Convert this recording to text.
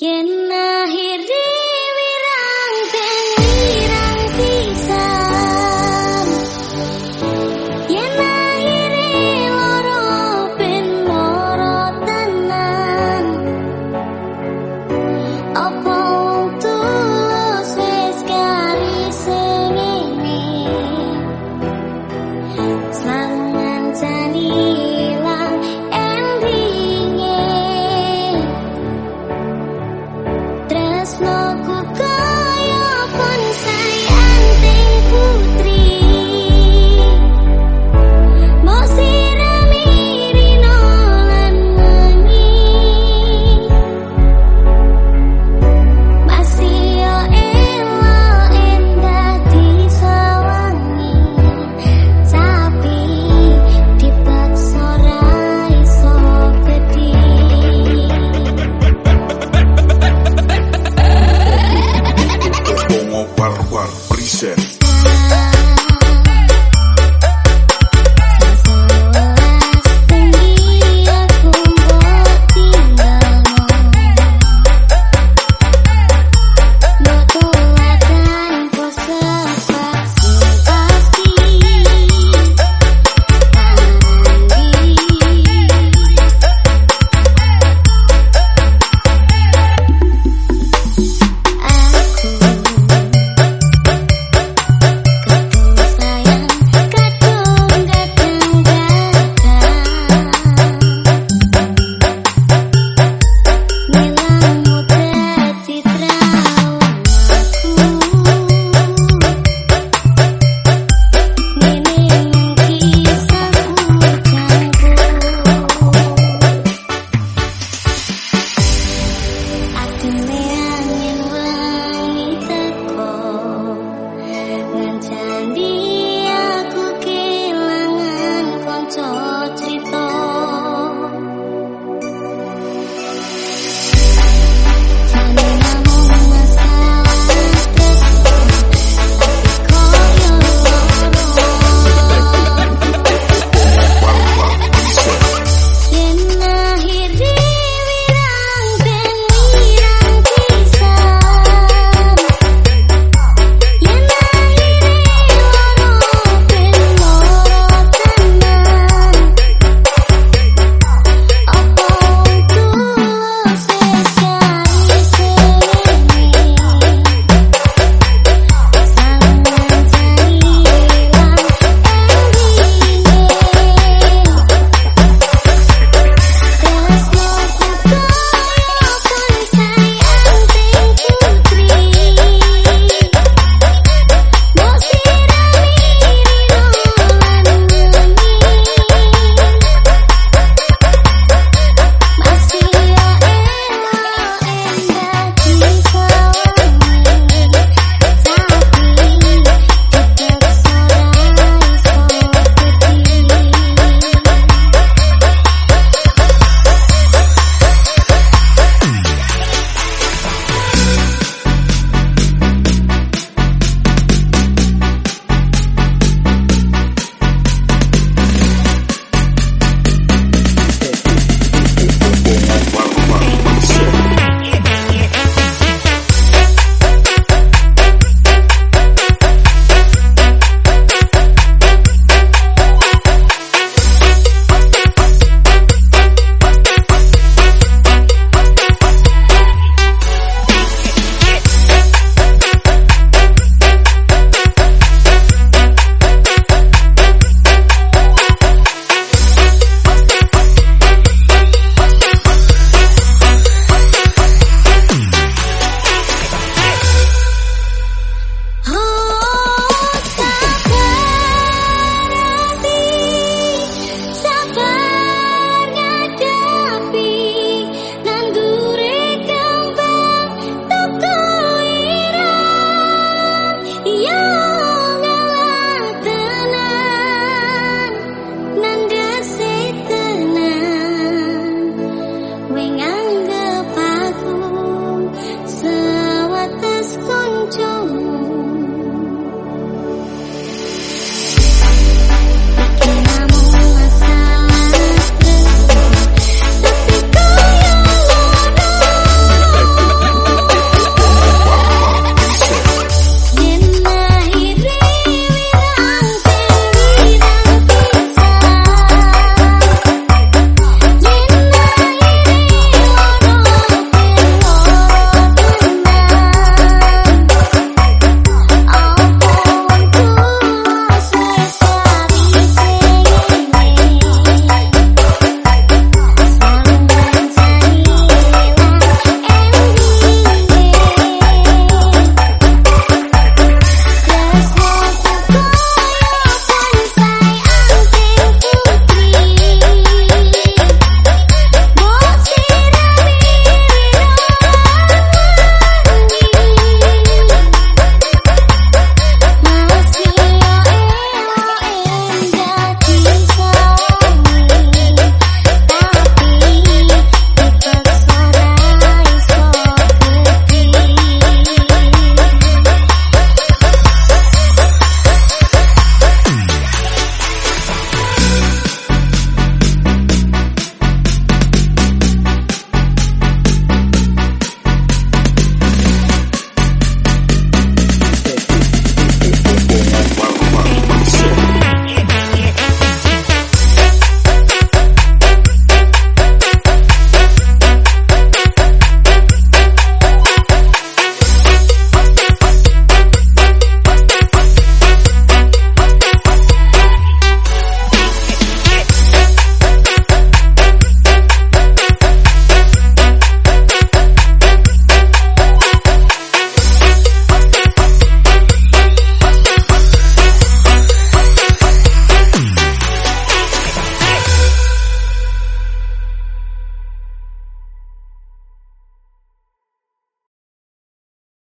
Yen